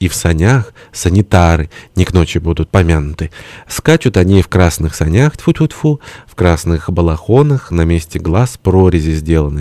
И в санях санитары не к ночи будут помянуты. Скачут они в красных санях, тьфу-тьфу-тьфу, в красных балахонах, на месте глаз прорези сделаны.